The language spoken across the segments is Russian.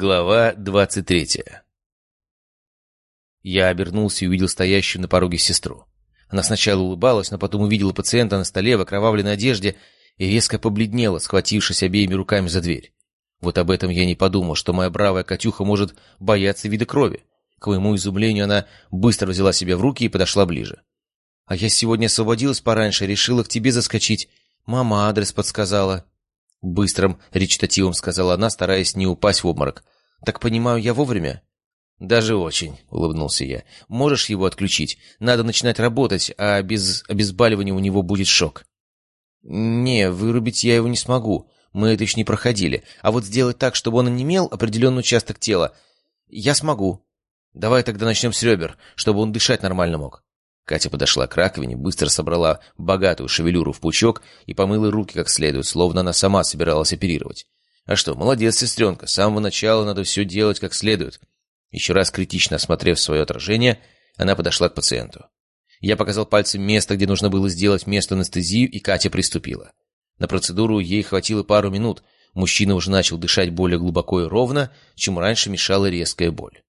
Глава двадцать третья Я обернулся и увидел стоящую на пороге сестру. Она сначала улыбалась, но потом увидела пациента на столе в окровавленной одежде и резко побледнела, схватившись обеими руками за дверь. Вот об этом я не подумал, что моя бравая Катюха может бояться вида крови. К моему изумлению она быстро взяла себя в руки и подошла ближе. «А я сегодня освободилась пораньше, решила к тебе заскочить. Мама адрес подсказала». Быстрым речитативом сказала она, стараясь не упасть в обморок. «Так понимаю, я вовремя?» «Даже очень», — улыбнулся я. «Можешь его отключить? Надо начинать работать, а без обезболивания у него будет шок». «Не, вырубить я его не смогу. Мы это еще не проходили. А вот сделать так, чтобы он онемел определенный участок тела, я смогу. Давай тогда начнем с ребер, чтобы он дышать нормально мог». Катя подошла к раковине, быстро собрала богатую шевелюру в пучок и помыла руки как следует, словно она сама собиралась оперировать. А что, молодец, сестренка, с самого начала надо все делать как следует. Еще раз критично осмотрев свое отражение, она подошла к пациенту. Я показал пальцем место, где нужно было сделать место анестезию, и Катя приступила. На процедуру ей хватило пару минут. Мужчина уже начал дышать более глубоко и ровно, чем раньше мешала резкая боль.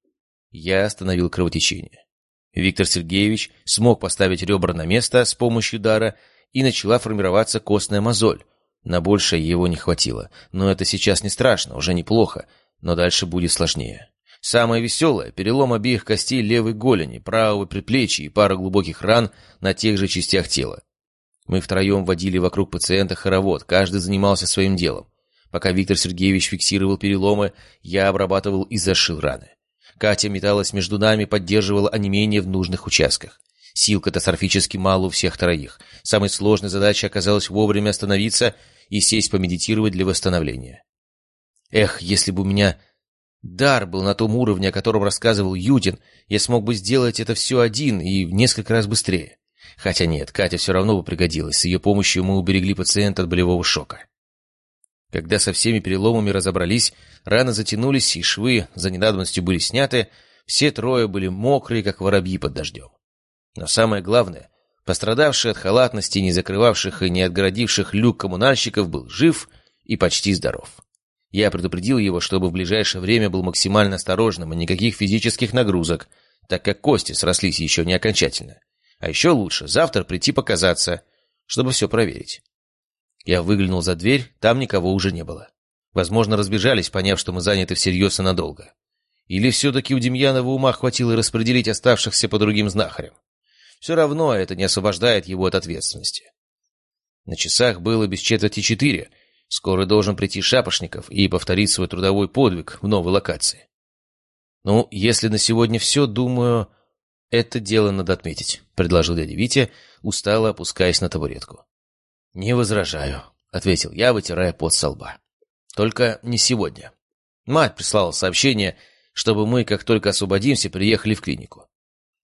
Я остановил кровотечение. Виктор Сергеевич смог поставить ребра на место с помощью дара, и начала формироваться костная мозоль. На большее его не хватило. Но это сейчас не страшно, уже неплохо, но дальше будет сложнее. Самое веселое — перелом обеих костей левой голени, правого предплечья и пара глубоких ран на тех же частях тела. Мы втроем водили вокруг пациента хоровод, каждый занимался своим делом. Пока Виктор Сергеевич фиксировал переломы, я обрабатывал и зашил раны. Катя металась между нами, поддерживала онемение в нужных участках. Сил катастрофически мало у всех троих. Самой сложной задачей оказалось вовремя остановиться и сесть помедитировать для восстановления. Эх, если бы у меня дар был на том уровне, о котором рассказывал Юдин, я смог бы сделать это все один и в несколько раз быстрее. Хотя нет, Катя все равно бы пригодилась. С ее помощью мы уберегли пациента от болевого шока. Когда со всеми переломами разобрались, раны затянулись, и швы за недавностью были сняты, все трое были мокрые, как воробьи под дождем. Но самое главное, пострадавший от халатности, не закрывавших и не отгородивших люк коммунальщиков, был жив и почти здоров. Я предупредил его, чтобы в ближайшее время был максимально осторожным и никаких физических нагрузок, так как кости срослись еще не окончательно. А еще лучше завтра прийти показаться, чтобы все проверить. Я выглянул за дверь, там никого уже не было. Возможно, разбежались, поняв, что мы заняты всерьез и надолго. Или все-таки у Демьянова ума хватило распределить оставшихся по другим знахарям. Все равно это не освобождает его от ответственности. На часах было без четверти четыре. Скоро должен прийти Шапошников и повторить свой трудовой подвиг в новой локации. «Ну, если на сегодня все, думаю, это дело надо отметить», — предложил дядя Витя, устало опускаясь на табуретку. «Не возражаю», — ответил я, вытирая пот со лба. «Только не сегодня. Мать прислала сообщение, чтобы мы, как только освободимся, приехали в клинику.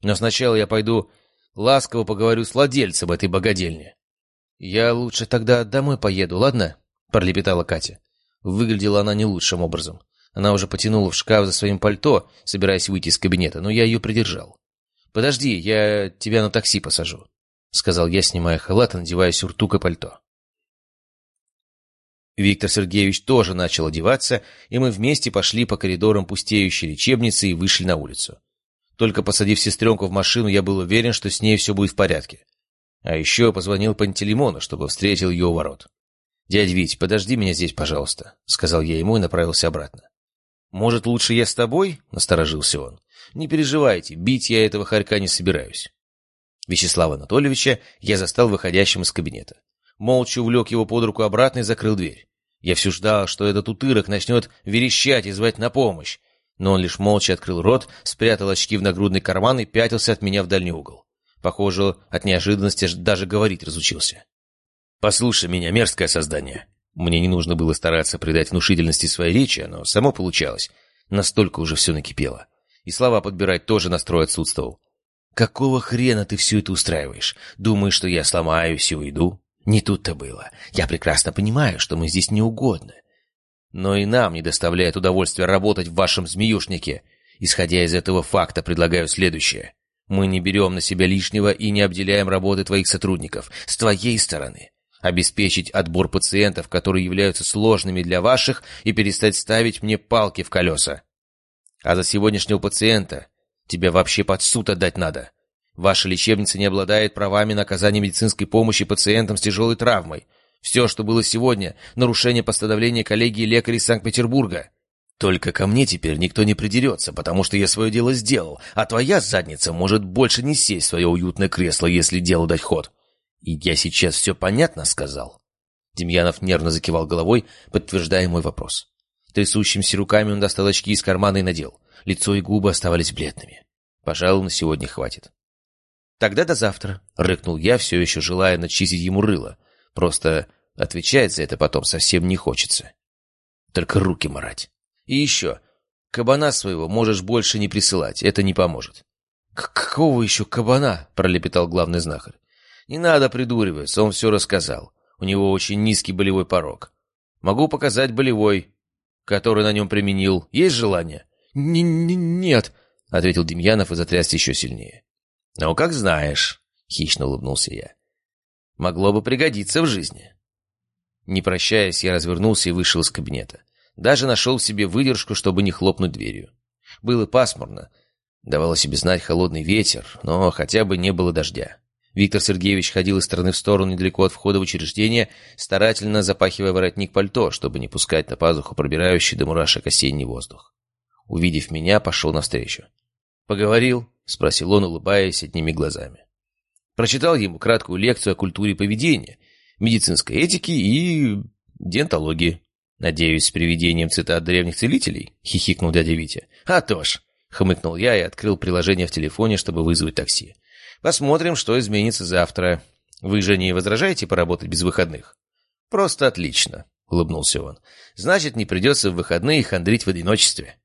Но сначала я пойду ласково поговорю с владельцем этой богадельни». «Я лучше тогда домой поеду, ладно?» — пролепетала Катя. Выглядела она не лучшим образом. Она уже потянула в шкаф за своим пальто, собираясь выйти из кабинета, но я ее придержал. «Подожди, я тебя на такси посажу». — сказал я, снимая халат и надевая сюртук и пальто. Виктор Сергеевич тоже начал одеваться, и мы вместе пошли по коридорам пустеющей лечебницы и вышли на улицу. Только посадив сестренку в машину, я был уверен, что с ней все будет в порядке. А еще позвонил Пантелеймону, чтобы встретил ее у ворот. «Дядь Вить, подожди меня здесь, пожалуйста», — сказал я ему и направился обратно. «Может, лучше я с тобой?» — насторожился он. «Не переживайте, бить я этого хорька не собираюсь». Вячеслава Анатольевича я застал выходящим из кабинета. Молча увлек его под руку обратно и закрыл дверь. Я все ждал, что этот утырок начнет верещать и звать на помощь. Но он лишь молча открыл рот, спрятал очки в нагрудный карман и пятился от меня в дальний угол. Похоже, от неожиданности даже говорить разучился. «Послушай меня, мерзкое создание!» Мне не нужно было стараться придать внушительности своей речи, но само получалось. Настолько уже все накипело. И слова подбирать тоже настрой отсутствовал. «Какого хрена ты все это устраиваешь? Думаешь, что я сломаюсь и уйду?» Не тут-то было. Я прекрасно понимаю, что мы здесь неугодны. Но и нам не доставляет удовольствия работать в вашем змеюшнике. Исходя из этого факта, предлагаю следующее. Мы не берем на себя лишнего и не обделяем работы твоих сотрудников. С твоей стороны. обеспечить отбор пациентов, которые являются сложными для ваших, и перестать ставить мне палки в колеса. А за сегодняшнего пациента тебя вообще под суд отдать надо. Ваша лечебница не обладает правами на оказание медицинской помощи пациентам с тяжелой травмой. Все, что было сегодня, нарушение постановления коллегии лекарей Санкт-Петербурга. Только ко мне теперь никто не придерется, потому что я свое дело сделал, а твоя задница может больше не сесть в свое уютное кресло, если делу дать ход. И я сейчас все понятно сказал?» Демьянов нервно закивал головой, подтверждая мой вопрос. Трясущимися руками он достал очки из кармана и надел. Лицо и губы оставались бледными. «Пожалуй, на сегодня хватит». «Тогда до завтра», — рыкнул я, все еще желая начистить ему рыло. Просто отвечать за это потом совсем не хочется. Только руки марать. И еще, кабана своего можешь больше не присылать, это не поможет. «Какого еще кабана?» — пролепетал главный знахарь. Не надо придуриваться, он все рассказал. У него очень низкий болевой порог. Могу показать болевой, который на нем применил. Есть желание? Н -н «Нет», — ответил Демьянов и затрясся еще сильнее. «Ну, как знаешь», — хищно улыбнулся я. «Могло бы пригодиться в жизни». Не прощаясь, я развернулся и вышел из кабинета. Даже нашел в себе выдержку, чтобы не хлопнуть дверью. Было пасмурно. Давало себе знать холодный ветер, но хотя бы не было дождя. Виктор Сергеевич ходил из стороны в сторону недалеко от входа в учреждение, старательно запахивая воротник пальто, чтобы не пускать на пазуху пробирающий до мурашек осенний воздух. Увидев меня, пошел навстречу. «Поговорил?» — спросил он, улыбаясь одними глазами. Прочитал ему краткую лекцию о культуре поведения, медицинской этике и дентологии. «Надеюсь, с приведением цитат древних целителей?» — хихикнул дядя Витя. «А то ж!» — хмыкнул я и открыл приложение в телефоне, чтобы вызвать такси. Посмотрим, что изменится завтра. Вы же не возражаете поработать без выходных? Просто отлично, улыбнулся он. Значит, не придется в выходные хандрить в одиночестве.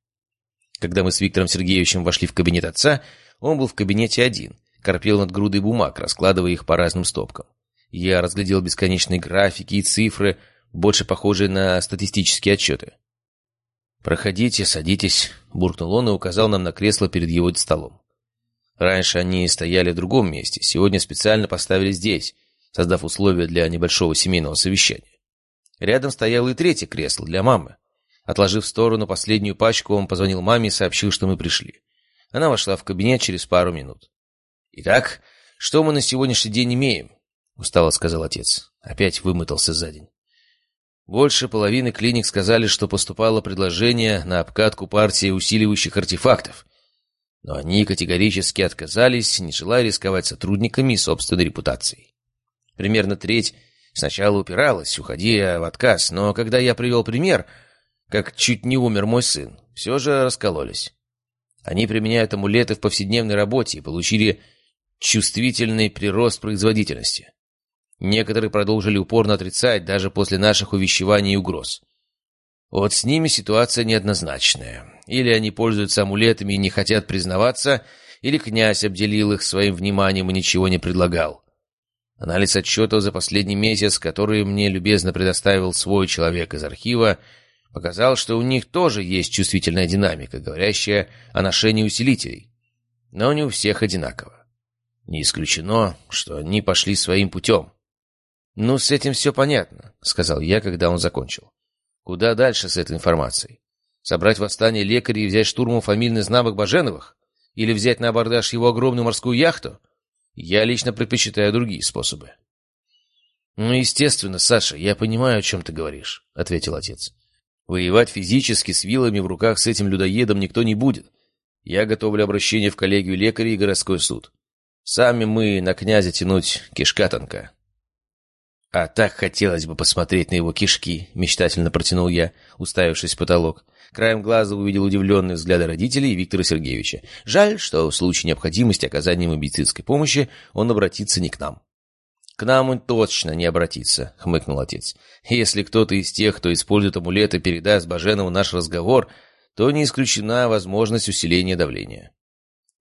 Когда мы с Виктором Сергеевичем вошли в кабинет отца, он был в кабинете один, корпел над грудой бумаг, раскладывая их по разным стопкам. Я разглядел бесконечные графики и цифры, больше похожие на статистические отчеты. «Проходите, садитесь», — буркнул он и указал нам на кресло перед его столом. Раньше они стояли в другом месте, сегодня специально поставили здесь, создав условия для небольшого семейного совещания. Рядом стояло и третье кресло для мамы. Отложив в сторону последнюю пачку, он позвонил маме и сообщил, что мы пришли. Она вошла в кабинет через пару минут. «Итак, что мы на сегодняшний день имеем?» — устало сказал отец. Опять вымотался за день. Больше половины клиник сказали, что поступало предложение на обкатку партии усиливающих артефактов. Но они категорически отказались, не желая рисковать сотрудниками и собственной репутацией. Примерно треть сначала упиралась, уходя в отказ, но когда я привел пример, как чуть не умер мой сын, все же раскололись. Они применяют амулеты в повседневной работе и получили чувствительный прирост производительности. Некоторые продолжили упорно отрицать даже после наших увещеваний и угроз. Вот с ними ситуация неоднозначная. Или они пользуются амулетами и не хотят признаваться, или князь обделил их своим вниманием и ничего не предлагал. Анализ отчетов за последний месяц, который мне любезно предоставил свой человек из архива, показал, что у них тоже есть чувствительная динамика, говорящая о ношении усилителей. Но не у всех одинаково. Не исключено, что они пошли своим путем. «Ну, с этим все понятно», — сказал я, когда он закончил. Куда дальше с этой информацией? Собрать восстание лекарей и взять штурмом фамильный знамок Баженовых? Или взять на абордаж его огромную морскую яхту? Я лично предпочитаю другие способы. «Ну, естественно, Саша, я понимаю, о чем ты говоришь», — ответил отец. «Воевать физически с вилами в руках с этим людоедом никто не будет. Я готовлю обращение в коллегию лекарей и городской суд. Сами мы на князя тянуть кишка тонка». «А так хотелось бы посмотреть на его кишки», — мечтательно протянул я, уставившись в потолок. Краем глаза увидел удивленные взгляды родителей Виктора Сергеевича. Жаль, что в случае необходимости оказания медицинской помощи он обратится не к нам. «К нам он точно не обратится», — хмыкнул отец. «Если кто-то из тех, кто использует амулеты, передаст Баженову наш разговор, то не исключена возможность усиления давления.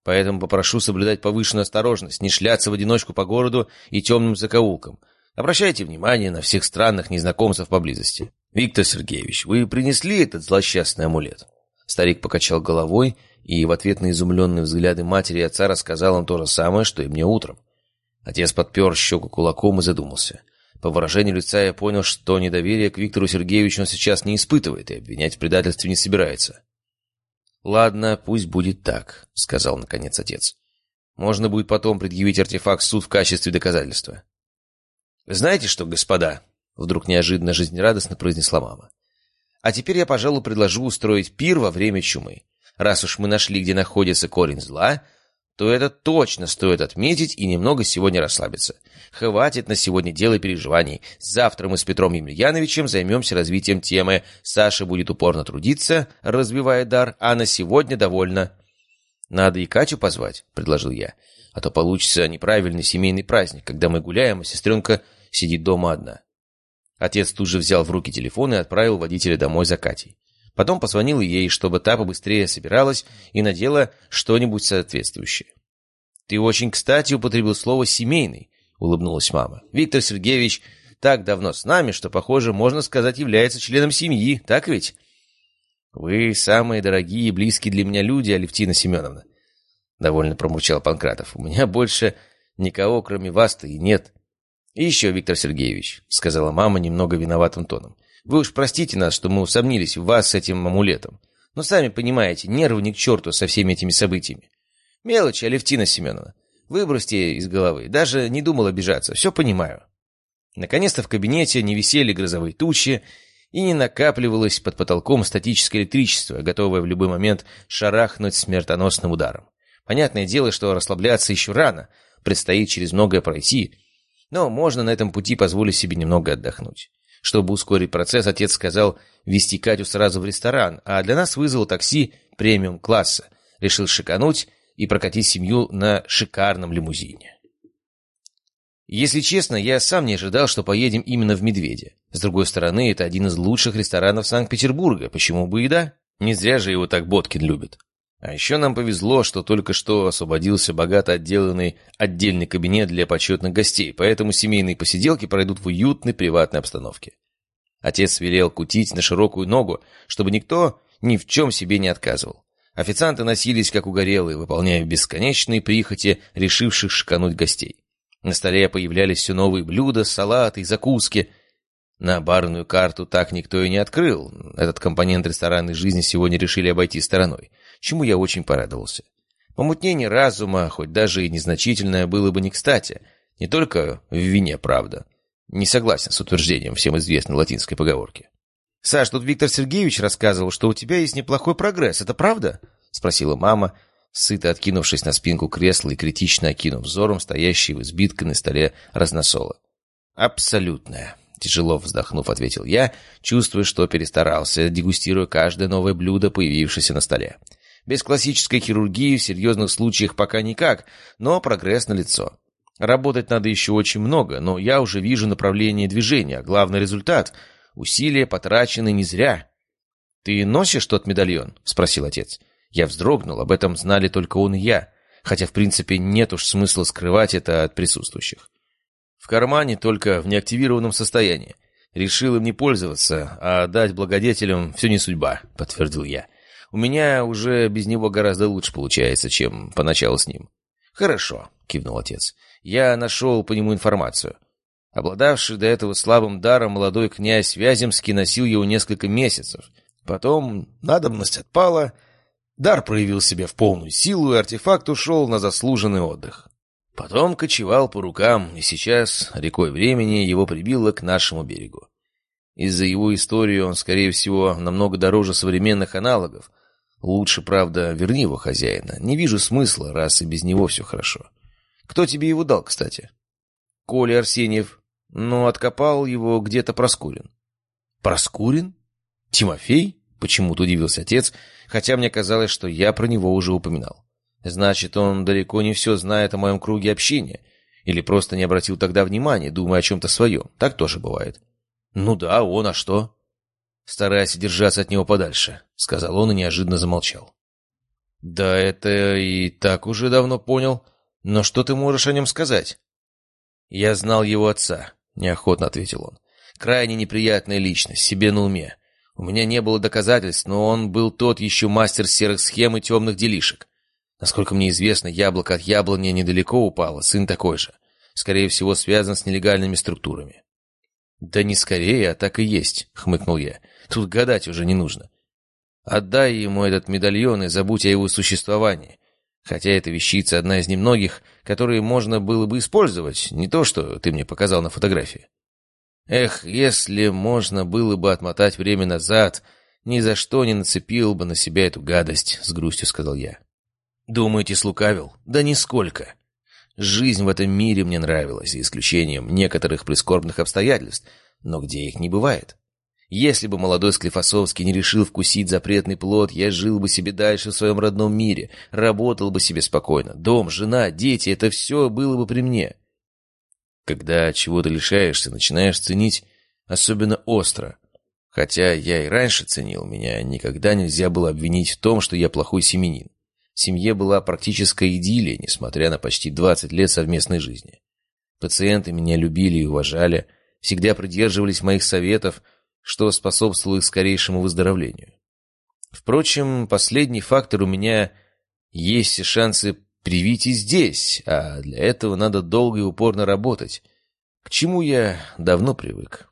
Поэтому попрошу соблюдать повышенную осторожность, не шляться в одиночку по городу и темным закоулкам». Обращайте внимание на всех странных незнакомцев поблизости. Виктор Сергеевич, вы принесли этот злосчастный амулет?» Старик покачал головой и в ответ на изумленные взгляды матери и отца рассказал им то же самое, что и мне утром. Отец подпер щеку кулаком и задумался. По выражению лица я понял, что недоверие к Виктору Сергеевичу он сейчас не испытывает и обвинять в предательстве не собирается. «Ладно, пусть будет так», — сказал наконец отец. «Можно будет потом предъявить артефакт в суд в качестве доказательства». «Знаете что, господа?» — вдруг неожиданно жизнерадостно произнесла мама. «А теперь я, пожалуй, предложу устроить пир во время чумы. Раз уж мы нашли, где находится корень зла, то это точно стоит отметить и немного сегодня расслабиться. Хватит на сегодня дел и переживаний. Завтра мы с Петром Емельяновичем займемся развитием темы. Саша будет упорно трудиться, развивая дар, а на сегодня довольно. «Надо и Катю позвать», — предложил я. «А то получится неправильный семейный праздник, когда мы гуляем, а сестренка сидит дома одна». Отец тут же взял в руки телефон и отправил водителя домой за Катей. Потом позвонил ей, чтобы та побыстрее собиралась и надела что-нибудь соответствующее. «Ты очень кстати употребил слово «семейный», — улыбнулась мама. «Виктор Сергеевич так давно с нами, что, похоже, можно сказать, является членом семьи, так ведь?» «Вы самые дорогие и близкие для меня люди, Алевтина Семеновна», — довольно промурчал Панкратов. «У меня больше никого, кроме вас-то, и нет». «И еще, Виктор Сергеевич», — сказала мама немного виноватым тоном, — вы уж простите нас, что мы усомнились в вас с этим амулетом. Но сами понимаете, нервы ни к черту со всеми этими событиями. Мелочи, Алевтина Семеновна. Выбросьте из головы. Даже не думал обижаться. Все понимаю. Наконец-то в кабинете не висели грозовые тучи, и не накапливалось под потолком статическое электричество, готовое в любой момент шарахнуть смертоносным ударом. Понятное дело, что расслабляться еще рано, предстоит через многое пройти, но можно на этом пути позволить себе немного отдохнуть. Чтобы ускорить процесс, отец сказал вести Катю сразу в ресторан, а для нас вызвал такси премиум-класса. Решил шикануть и прокатить семью на шикарном лимузине. Если честно, я сам не ожидал, что поедем именно в «Медведя». С другой стороны, это один из лучших ресторанов Санкт-Петербурга, почему бы и да? Не зря же его так Боткин любит. А еще нам повезло, что только что освободился богато отделанный отдельный кабинет для почетных гостей, поэтому семейные посиделки пройдут в уютной приватной обстановке. Отец велел кутить на широкую ногу, чтобы никто ни в чем себе не отказывал. Официанты носились как угорелые, выполняя бесконечные прихоти решивших шикануть гостей. На столе появлялись все новые блюда, салаты и закуски. На барную карту так никто и не открыл. Этот компонент ресторанной жизни сегодня решили обойти стороной чему я очень порадовался. Помутнение разума, хоть даже и незначительное, было бы не кстати. Не только в вине, правда. Не согласен с утверждением всем известной латинской поговорки. «Саш, тут Виктор Сергеевич рассказывал, что у тебя есть неплохой прогресс. Это правда?» — спросила мама, сыто откинувшись на спинку кресла и критично окинув взором стоящий в избитке на столе разносола. «Абсолютная», — тяжело вздохнув, ответил я, чувствуя, что перестарался, дегустируя каждое новое блюдо, появившееся на столе. Без классической хирургии в серьезных случаях пока никак, но прогресс налицо. Работать надо еще очень много, но я уже вижу направление движения, главный результат — усилия потрачены не зря. «Ты носишь тот медальон?» — спросил отец. Я вздрогнул, об этом знали только он и я, хотя, в принципе, нет уж смысла скрывать это от присутствующих. В кармане только в неактивированном состоянии. Решил им не пользоваться, а дать благодетелям все не судьба, подтвердил я. У меня уже без него гораздо лучше получается, чем поначалу с ним. «Хорошо», — кивнул отец. «Я нашел по нему информацию. Обладавший до этого слабым даром молодой князь Вяземский носил его несколько месяцев. Потом надобность отпала, дар проявил себя в полную силу, и артефакт ушел на заслуженный отдых. Потом кочевал по рукам, и сейчас, рекой времени, его прибило к нашему берегу. Из-за его истории он, скорее всего, намного дороже современных аналогов, Лучше, правда, верни его хозяина. Не вижу смысла, раз и без него все хорошо. Кто тебе его дал, кстати? Коля Арсеньев. Но откопал его где-то Проскурин. Проскурин? Тимофей? Почему-то удивился отец, хотя мне казалось, что я про него уже упоминал. Значит, он далеко не все знает о моем круге общения. Или просто не обратил тогда внимания, думая о чем-то своем. Так тоже бывает. Ну да, он, а что? Старайся держаться от него подальше», — сказал он и неожиданно замолчал. «Да это и так уже давно понял. Но что ты можешь о нем сказать?» «Я знал его отца», — неохотно ответил он. «Крайне неприятная личность, себе на уме. У меня не было доказательств, но он был тот еще мастер серых схем и темных делишек. Насколько мне известно, яблоко от яблони недалеко упало, сын такой же. Скорее всего, связан с нелегальными структурами. «Да не скорее, а так и есть», — хмыкнул я. «Тут гадать уже не нужно. Отдай ему этот медальон и забудь о его существовании. Хотя эта вещица одна из немногих, которые можно было бы использовать, не то, что ты мне показал на фотографии. Эх, если можно было бы отмотать время назад, ни за что не нацепил бы на себя эту гадость, — с грустью сказал я. Думаете, слукавил? Да нисколько. Жизнь в этом мире мне нравилась, за исключением некоторых прискорбных обстоятельств, но где их не бывает. Если бы молодой Склифосовский не решил вкусить запретный плод, я жил бы себе дальше в своем родном мире, работал бы себе спокойно. Дом, жена, дети — это все было бы при мне. Когда чего-то лишаешься, начинаешь ценить особенно остро. Хотя я и раньше ценил, меня никогда нельзя было обвинить в том, что я плохой семенин. Семье была практическая идиллия, несмотря на почти 20 лет совместной жизни. Пациенты меня любили и уважали, всегда придерживались моих советов — что способствовало их скорейшему выздоровлению. Впрочем, последний фактор у меня есть шансы привить и здесь, а для этого надо долго и упорно работать, к чему я давно привык.